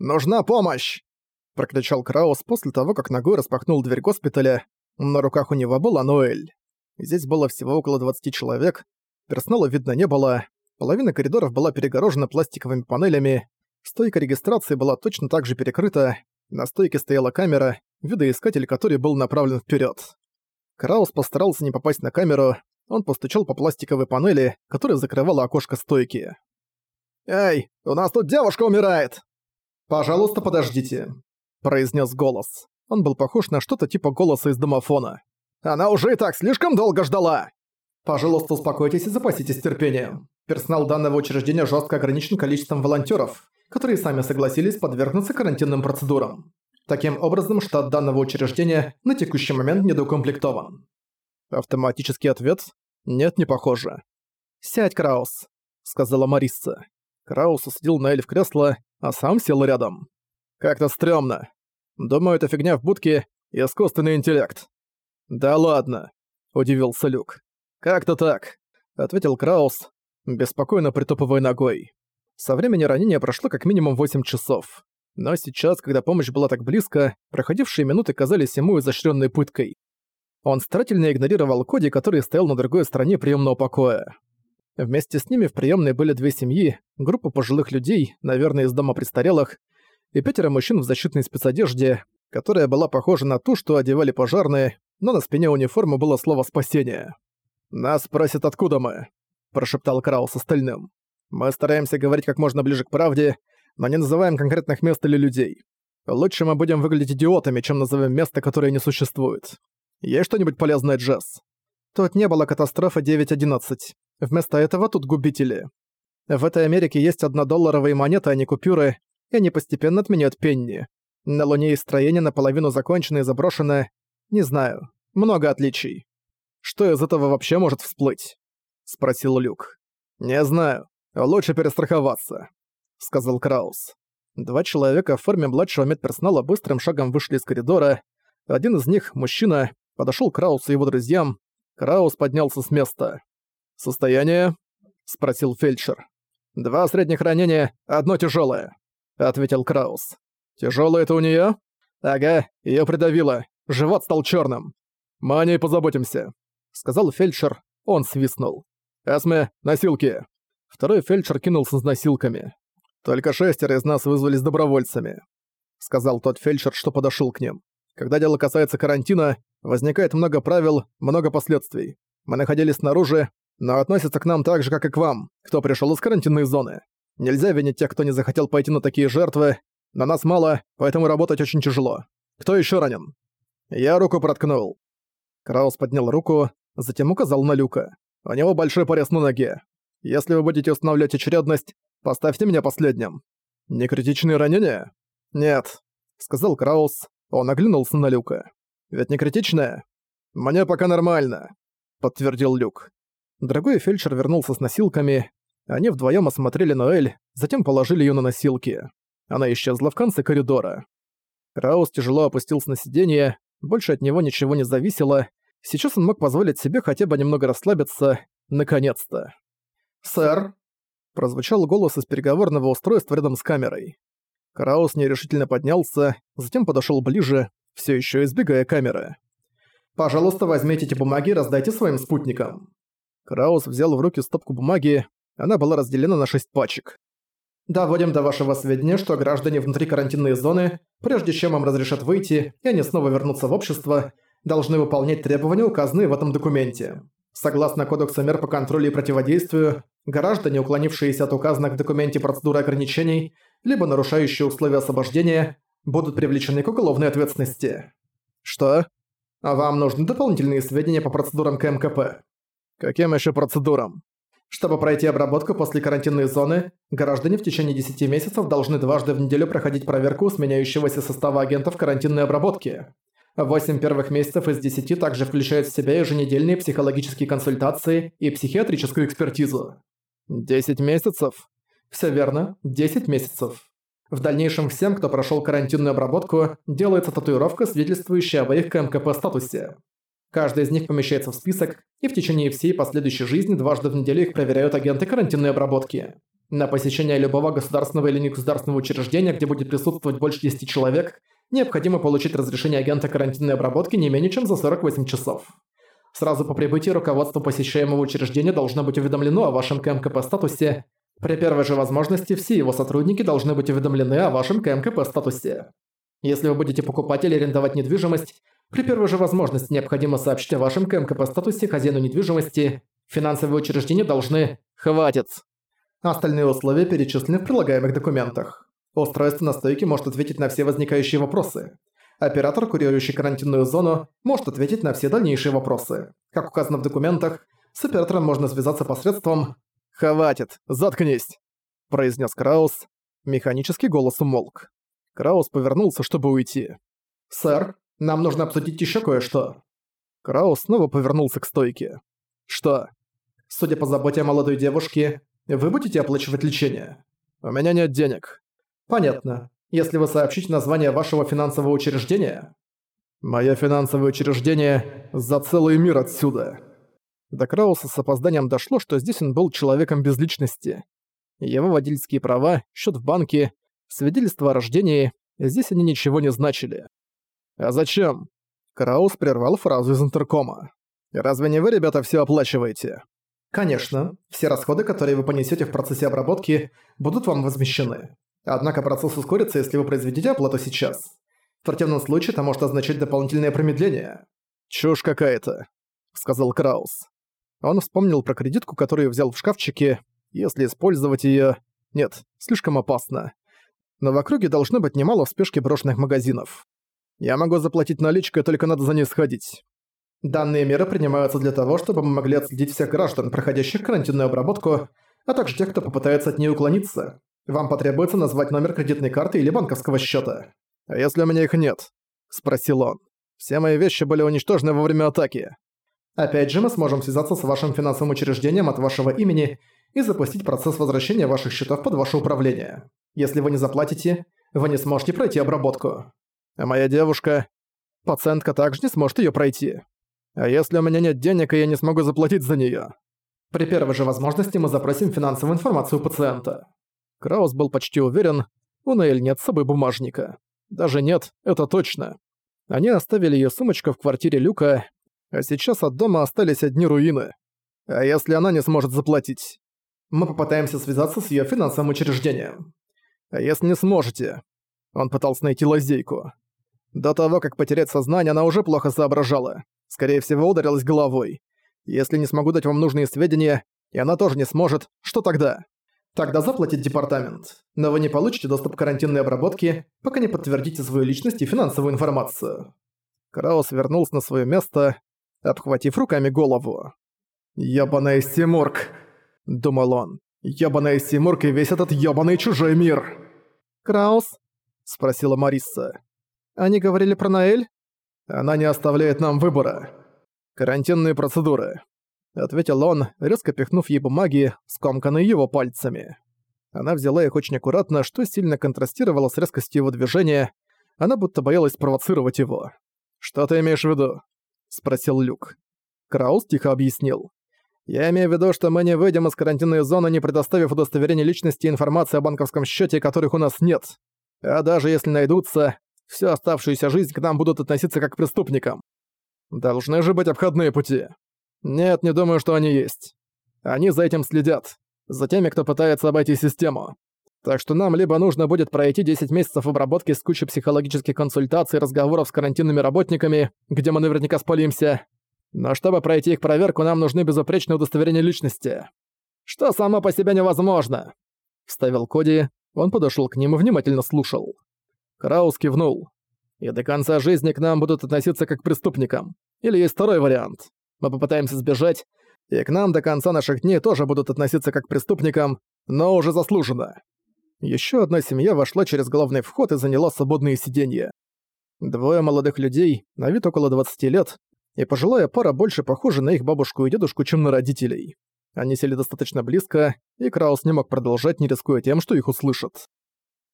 Нужна помощь!» Прокричал Краус после того, как ногой распахнул дверь госпиталя. На руках у него была Ноэль. Здесь было всего около 20 человек. Персонала видно не было. Половина коридоров была перегорожена пластиковыми панелями. Стойка регистрации была точно так же перекрыта. На стойке стояла камера, видоискатель который был направлен вперед. Краус постарался не попасть на камеру. Он постучал по пластиковой панели, которая закрывала окошко стойки. «Эй, у нас тут девушка умирает!» «Пожалуйста, подождите», — произнес голос. Он был похож на что-то типа голоса из домофона. «Она уже и так слишком долго ждала!» «Пожалуйста, успокойтесь и запаситесь терпением. Персонал данного учреждения жестко ограничен количеством волонтеров, которые сами согласились подвергнуться карантинным процедурам. Таким образом, штат данного учреждения на текущий момент недоукомплектован». Автоматический ответ «Нет, не похоже». «Сядь, Краус», — сказала Марисса. Краус усадил Наэль в кресло, а сам сел рядом. «Как-то стрёмно. Думаю, это фигня в будке и искусственный интеллект». «Да ладно», — удивился Люк. «Как-то так», — ответил Краус, беспокойно притопывая ногой. Со времени ранения прошло как минимум 8 часов. Но сейчас, когда помощь была так близко, проходившие минуты казались ему изощренной пыткой. Он старательно игнорировал Коди, который стоял на другой стороне приемного покоя. Вместе с ними в приемной были две семьи, группа пожилых людей, наверное, из дома престарелых, и пятеро мужчин в защитной спецодежде, которая была похожа на ту, что одевали пожарные, но на спине униформы было слово «спасение». «Нас спросят, откуда мы», – прошептал Краус остальным. «Мы стараемся говорить как можно ближе к правде, но не называем конкретных мест или людей. Лучше мы будем выглядеть идиотами, чем назовем место, которое не существует. Есть что-нибудь полезное, Джесс?» Тут не было катастрофы 9.11. Вместо этого тут губители. В этой Америке есть однодолларовые монеты, а не купюры, и они постепенно отменяют пенни. На Луне есть строение наполовину законченное и заброшенное. Не знаю. Много отличий. Что из этого вообще может всплыть? Спросил Люк. Не знаю. Лучше перестраховаться. Сказал Краус. Два человека в форме младшего медперсонала быстрым шагом вышли из коридора. Один из них, мужчина, подошел к Краусу и его друзьям. Краус поднялся с места. «Состояние?» — спросил фельдшер. «Два средних ранения, одно тяжелое, ответил Краус. Тяжелое это у нее? «Ага, ее придавило. Живот стал черным. Мы о ней позаботимся», — сказал фельдшер. Он свистнул. «Эсме, носилки!» Второй фельдшер кинулся с носилками. «Только шестеро из нас вызвались добровольцами», — сказал тот фельдшер, что подошел к ним. «Когда дело касается карантина, возникает много правил, много последствий. Мы находились снаружи, но относятся к нам так же, как и к вам, кто пришел из карантинной зоны. Нельзя винить тех, кто не захотел пойти на такие жертвы. На нас мало, поэтому работать очень тяжело. Кто еще ранен? Я руку проткнул. Краус поднял руку, затем указал на Люка. У него большой порез на ноге. Если вы будете устанавливать очередность, поставьте меня последним. Не критичные ранения? Нет, сказал Краус. Он оглянулся на Люка. Ведь не критичное? Мне пока нормально, подтвердил Люк. Дорогой фельдшер вернулся с носилками. Они вдвоем осмотрели Ноэль, затем положили ее на носилки. Она исчезла в конце коридора. Краус тяжело опустился на сиденье, больше от него ничего не зависело. Сейчас он мог позволить себе хотя бы немного расслабиться. Наконец-то. «Сэр?» Прозвучал голос из переговорного устройства рядом с камерой. Краус нерешительно поднялся, затем подошел ближе, все еще избегая камеры. «Пожалуйста, возьмите эти бумаги и раздайте своим спутникам». Краус взял в руки стопку бумаги, она была разделена на шесть пачек. «Доводим до вашего сведения, что граждане внутри карантинной зоны, прежде чем им разрешат выйти, и они снова вернутся в общество, должны выполнять требования, указанные в этом документе. Согласно Кодексу мер по контролю и противодействию, граждане, уклонившиеся от указанных в документе процедуры ограничений, либо нарушающие условия освобождения, будут привлечены к уголовной ответственности. Что? А вам нужны дополнительные сведения по процедурам КМКП? Каким еще процедурам? Чтобы пройти обработку после карантинной зоны, граждане в течение 10 месяцев должны дважды в неделю проходить проверку сменяющегося состава агентов карантинной обработки. 8 первых месяцев из 10 также включают в себя еженедельные психологические консультации и психиатрическую экспертизу. 10 месяцев? Все верно, 10 месяцев. В дальнейшем всем, кто прошел карантинную обработку, делается татуировка, свидетельствующая об их КМКП статусе. Каждый из них помещается в список, и в течение всей последующей жизни дважды в неделю их проверяют агенты карантинной обработки. На посещение любого государственного или негосударственного учреждения, где будет присутствовать больше 10 человек, необходимо получить разрешение агента карантинной обработки не менее чем за 48 часов. Сразу по прибытии руководство посещаемого учреждения должно быть уведомлено о вашем КМКП-статусе. При первой же возможности все его сотрудники должны быть уведомлены о вашем КМКП-статусе. Если вы будете покупать или арендовать недвижимость, при первой же возможности необходимо сообщить о вашем КМКП-статусе хозяину недвижимости. Финансовые учреждения должны... Хватит! Остальные условия перечислены в прилагаемых документах. Устройство на стойке может ответить на все возникающие вопросы. Оператор, курирующий карантинную зону, может ответить на все дальнейшие вопросы. Как указано в документах, с оператором можно связаться посредством «Хватит, заткнись!» – произнес Краус. Механический голос умолк. Краус повернулся, чтобы уйти. «Сэр, нам нужно обсудить еще кое-что». Краус снова повернулся к стойке. «Что?» «Судя по заботе о молодой девушке, вы будете оплачивать лечение?» «У меня нет денег». «Понятно. Если вы сообщите название вашего финансового учреждения...» «Мое финансовое учреждение за целый мир отсюда». До Крауса с опозданием дошло, что здесь он был человеком без личности. Его водительские права, счет в банке, свидетельство о рождении, здесь они ничего не значили. «А зачем?» Краус прервал фразу из интеркома. «Разве не вы, ребята, все оплачиваете?» «Конечно. Все расходы, которые вы понесете в процессе обработки, будут вам возмещены. Однако процесс ускорится, если вы произведете оплату сейчас. В противном случае это может означать дополнительное промедление». «Чушь какая-то», — сказал Краус. Он вспомнил про кредитку, которую взял в шкафчике. Если использовать её... Нет, слишком опасно. Но в округе должно быть немало в спешке брошенных магазинов. Я могу заплатить наличкой, только надо за ней сходить. Данные меры принимаются для того, чтобы мы могли отследить всех граждан, проходящих карантинную обработку, а также тех, кто попытается от нее уклониться. Вам потребуется назвать номер кредитной карты или банковского счета. А если у меня их нет? Спросил он. Все мои вещи были уничтожены во время атаки. Опять же, мы сможем связаться с вашим финансовым учреждением от вашего имени и запустить процесс возвращения ваших счетов под ваше управление. Если вы не заплатите, вы не сможете пройти обработку. А моя девушка... Пациентка также не сможет её пройти. А если у меня нет денег, и я не смогу заплатить за неё? При первой же возможности мы запросим финансовую информацию у пациента. Краус был почти уверен, у Нейль нет с собой бумажника. Даже нет, это точно. Они оставили её сумочку в квартире Люка, а сейчас от дома остались одни руины. А если она не сможет заплатить? Мы попытаемся связаться с её финансовым учреждением. А если не сможете? Он пытался найти лазейку. До того, как потерять сознание, она уже плохо соображала. Скорее всего, ударилась головой. Если не смогу дать вам нужные сведения, и она тоже не сможет, что тогда? Тогда заплатит департамент. Но вы не получите доступ к карантинной обработке, пока не подтвердите свою личность и финансовую информацию. Краус вернулся на свое место, обхватив руками голову. «Ёбаный Симург!» – думал он. «Ёбаный Симург и весь этот ёбаный чужой мир!» «Краус?» – спросила Мариса. Они говорили про Наэль? Она не оставляет нам выбора. Карантинные процедуры. Ответил он, резко пихнув ей бумаги, скомканные его пальцами. Она взяла их очень аккуратно, что сильно контрастировало с резкостью его движения. Она будто боялась провоцировать его. «Что ты имеешь в виду?» — спросил Люк. Краус тихо объяснил. «Я имею в виду, что мы не выйдем из карантинной зоны, не предоставив удостоверение личности и информации о банковском счете, которых у нас нет. А даже если найдутся, всю оставшуюся жизнь к нам будут относиться как к преступникам. Должны же быть обходные пути. Нет, не думаю, что они есть. Они за этим следят. За теми, кто пытается обойти систему. Так что нам либо нужно будет пройти 10 месяцев обработки с кучей психологических консультаций и разговоров с карантинными работниками, где мы наверняка спалимся. Но чтобы пройти их проверку, нам нужны безупречные удостоверения личности. Что само по себе невозможно. Вставил Коди, он подошел к ним и внимательно слушал. Краус кивнул. «И до конца жизни к нам будут относиться как к преступникам. Или есть второй вариант. Мы попытаемся сбежать, и к нам до конца наших дней тоже будут относиться как к преступникам, но уже заслуженно». Еще одна семья вошла через главный вход и заняла свободные сиденья. Двое молодых людей, на вид около 20 лет, и пожилая пара больше похожа на их бабушку и дедушку, чем на родителей. Они сели достаточно близко, и Краус не мог продолжать, не рискуя тем, что их услышат.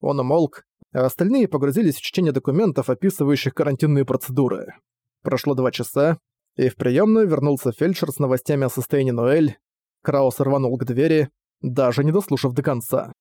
Он умолк, а остальные погрузились в чтение документов, описывающих карантинные процедуры. Прошло два часа, и в приемную вернулся фельдшер с новостями о состоянии Ноэль. Краус рванул к двери, даже не дослушав до конца.